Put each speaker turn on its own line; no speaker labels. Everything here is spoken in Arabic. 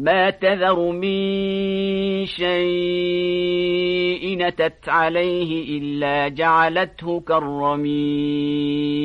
ما تذر من شيء نتت عليه إلا جعلته كالرميم